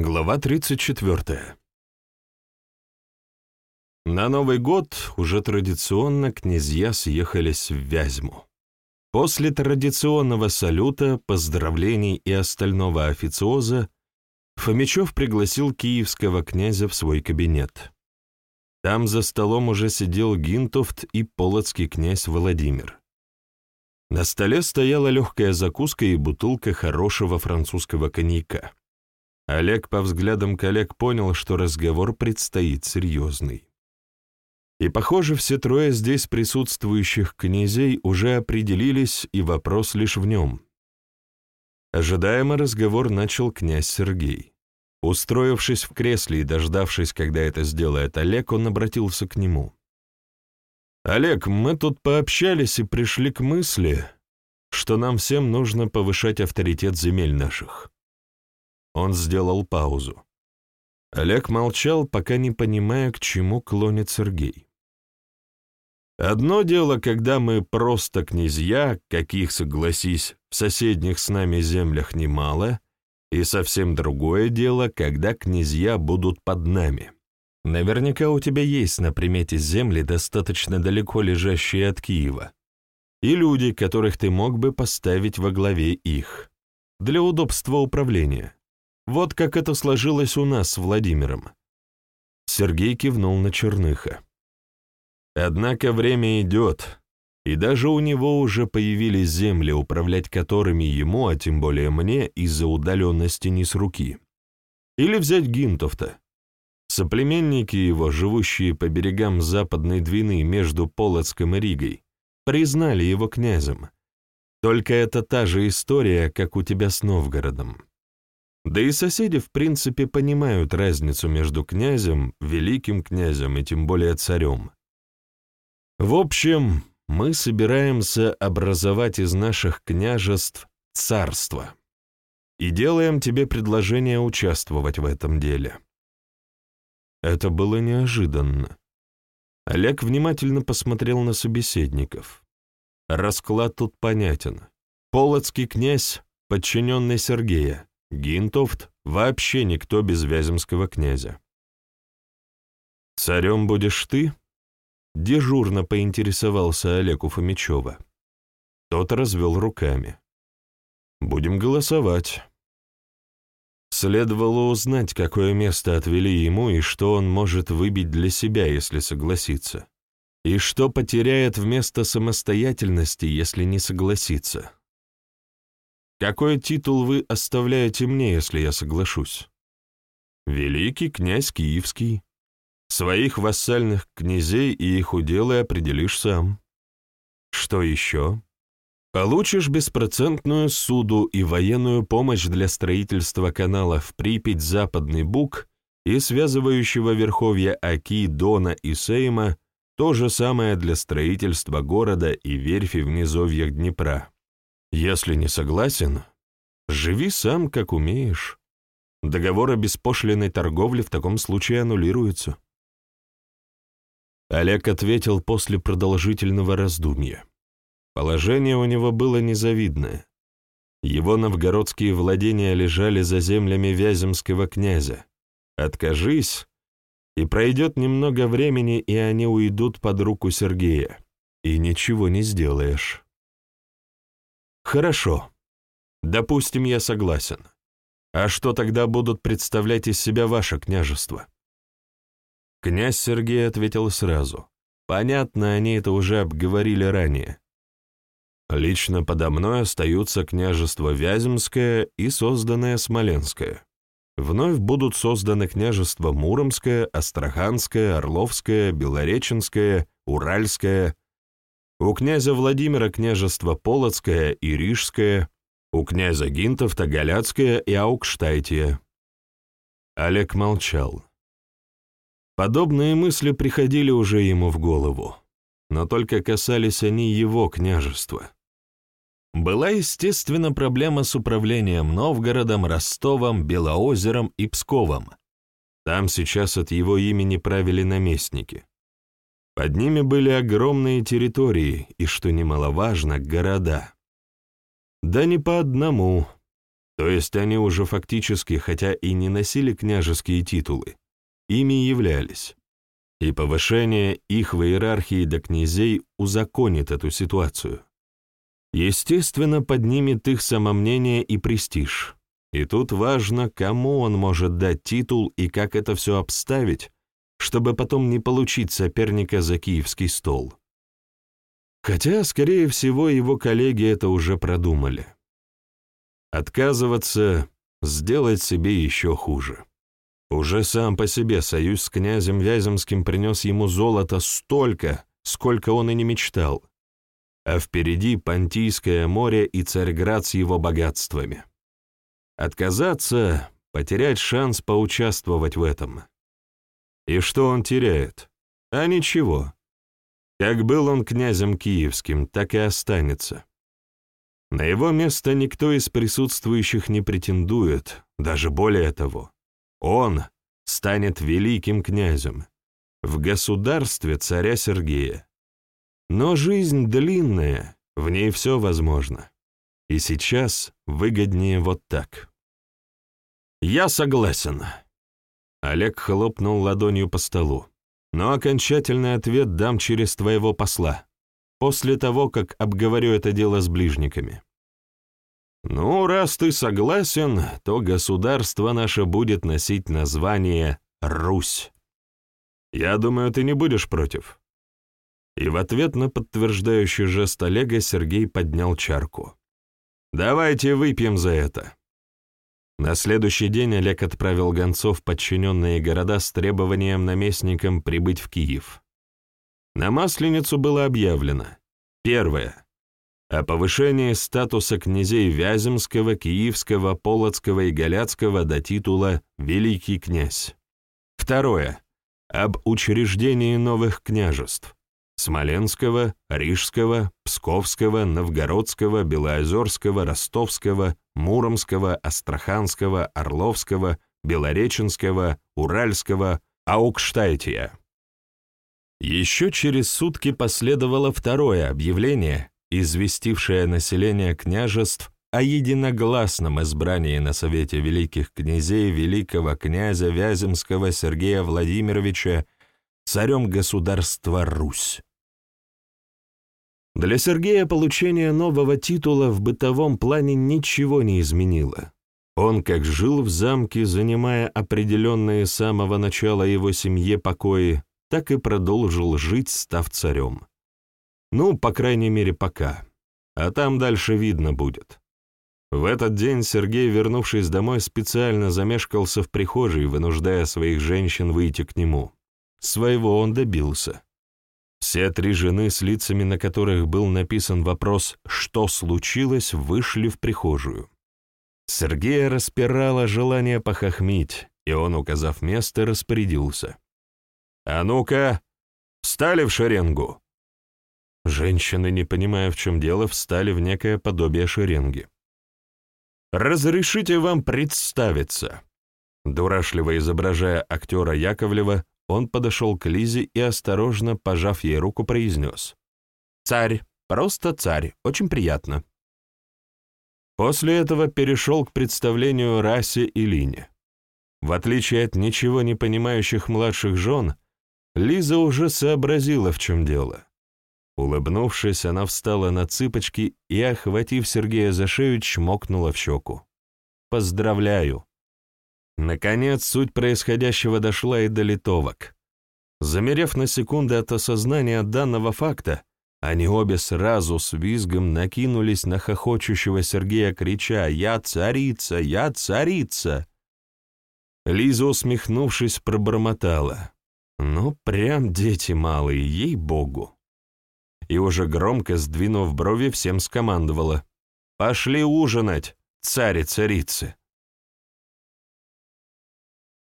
Глава 34. На Новый год уже традиционно князья съехались в Вязьму. После традиционного салюта, поздравлений и остального официоза Фомичев пригласил киевского князя в свой кабинет. Там за столом уже сидел Гинтовт и полоцкий князь Владимир. На столе стояла легкая закуска и бутылка хорошего французского коньяка. Олег по взглядам коллег понял, что разговор предстоит серьезный. И, похоже, все трое здесь присутствующих князей уже определились, и вопрос лишь в нем. Ожидаемо разговор начал князь Сергей. Устроившись в кресле и дождавшись, когда это сделает Олег, он обратился к нему. «Олег, мы тут пообщались и пришли к мысли, что нам всем нужно повышать авторитет земель наших. Он сделал паузу. Олег молчал, пока не понимая, к чему клонит Сергей. Одно дело, когда мы просто князья, каких, согласись, в соседних с нами землях немало, и совсем другое дело, когда князья будут под нами. Наверняка у тебя есть на примете земли, достаточно далеко лежащие от Киева, и люди, которых ты мог бы поставить во главе их, для удобства управления. Вот как это сложилось у нас с Владимиром. Сергей кивнул на Черныха. Однако время идет, и даже у него уже появились земли, управлять которыми ему, а тем более мне, из-за удаленности не с руки. Или взять Гинтовта. Соплеменники его, живущие по берегам западной Двины между Полоцком и Ригой, признали его князем. Только это та же история, как у тебя с Новгородом. Да и соседи, в принципе, понимают разницу между князем, великим князем и тем более царем. В общем, мы собираемся образовать из наших княжеств царство и делаем тебе предложение участвовать в этом деле. Это было неожиданно. Олег внимательно посмотрел на собеседников. Расклад тут понятен. Полоцкий князь, подчиненный Сергея, Гинтовт — вообще никто без Вяземского князя. «Царем будешь ты?» — дежурно поинтересовался Олег у Фомичева. Тот развел руками. «Будем голосовать». Следовало узнать, какое место отвели ему и что он может выбить для себя, если согласится, и что потеряет вместо самостоятельности, если не согласится. Какой титул вы оставляете мне, если я соглашусь? Великий князь Киевский. Своих вассальных князей и их уделы определишь сам. Что еще? Получишь беспроцентную суду и военную помощь для строительства каналов Припять-Западный Буг и связывающего верховья Аки, Дона и Сейма то же самое для строительства города и верфи в низовьях Днепра. Если не согласен, живи сам, как умеешь. Договор о беспошлиной торговле в таком случае аннулируется. Олег ответил после продолжительного раздумья. Положение у него было незавидное. Его новгородские владения лежали за землями Вяземского князя. Откажись, и пройдет немного времени, и они уйдут под руку Сергея, и ничего не сделаешь. Хорошо. Допустим, я согласен. А что тогда будут представлять из себя ваше княжество? Князь Сергей ответил сразу. Понятно, они это уже обговорили ранее. Лично подо мной остаются княжество Вяземское и созданное Смоленское. Вновь будут созданы княжества Муромское, Астраханское, Орловское, Белореченское, Уральское, у князя Владимира княжество Полоцкое и Рижское, у князя Гинтовта Галяцкое и Аукштайтия. Олег молчал. Подобные мысли приходили уже ему в голову, но только касались они его княжества. Была, естественно, проблема с управлением Новгородом, Ростовом, Белоозером и Псковом. Там сейчас от его имени правили наместники. Под ними были огромные территории и, что немаловажно, города. Да не по одному. То есть они уже фактически, хотя и не носили княжеские титулы, ими являлись. И повышение их в иерархии до князей узаконит эту ситуацию. Естественно, поднимет их самомнение и престиж. И тут важно, кому он может дать титул и как это все обставить, чтобы потом не получить соперника за киевский стол. Хотя, скорее всего, его коллеги это уже продумали. Отказываться — сделать себе еще хуже. Уже сам по себе союз с князем Вяземским принес ему золото столько, сколько он и не мечтал. А впереди Понтийское море и Царьград с его богатствами. Отказаться — потерять шанс поучаствовать в этом. И что он теряет? А ничего. Как был он князем киевским, так и останется. На его место никто из присутствующих не претендует, даже более того. Он станет великим князем в государстве царя Сергея. Но жизнь длинная, в ней все возможно. И сейчас выгоднее вот так. «Я согласен». Олег хлопнул ладонью по столу. «Но окончательный ответ дам через твоего посла, после того, как обговорю это дело с ближниками». «Ну, раз ты согласен, то государство наше будет носить название Русь. Я думаю, ты не будешь против». И в ответ на подтверждающий жест Олега Сергей поднял чарку. «Давайте выпьем за это». На следующий день Олег отправил гонцов в подчиненные города с требованием наместникам прибыть в Киев. На Масленицу было объявлено. Первое о повышении статуса князей Вяземского, Киевского, Полоцкого и Галяцкого до титула «Великий князь». Второе. Об учреждении новых княжеств Смоленского, Рижского, Псковского, Новгородского, Белоозерского, Ростовского, Муромского, Астраханского, Орловского, Белореченского, Уральского, Аукштайтия. Еще через сутки последовало второе объявление, известившее население княжеств о единогласном избрании на Совете Великих Князей великого князя Вяземского Сергея Владимировича царем государства Русь. Для Сергея получение нового титула в бытовом плане ничего не изменило. Он как жил в замке, занимая определенные с самого начала его семье покои, так и продолжил жить, став царем. Ну, по крайней мере, пока. А там дальше видно будет. В этот день Сергей, вернувшись домой, специально замешкался в прихожей, вынуждая своих женщин выйти к нему. Своего он добился. Все три жены, с лицами на которых был написан вопрос «Что случилось?», вышли в прихожую. Сергея распирало желание похохмить, и он, указав место, распорядился. «А ну-ка, встали в шеренгу!» Женщины, не понимая, в чем дело, встали в некое подобие шеренги. «Разрешите вам представиться!» Дурашливо изображая актера Яковлева, он подошел к Лизе и, осторожно пожав ей руку, произнес. «Царь, просто царь, очень приятно». После этого перешел к представлению Расе и Лине. В отличие от ничего не понимающих младших жен, Лиза уже сообразила, в чем дело. Улыбнувшись, она встала на цыпочки и, охватив Сергея за шею, чмокнула в щеку. «Поздравляю!» Наконец, суть происходящего дошла и до литовок. Замерев на секунду от осознания данного факта, они обе сразу с визгом накинулись на хохочущего Сергея, крича «Я царица! Я царица!» Лиза, усмехнувшись, пробормотала. «Ну, прям дети малые, ей-богу!» и уже громко, сдвинув брови, всем скомандовала. «Пошли ужинать, цари-царицы!»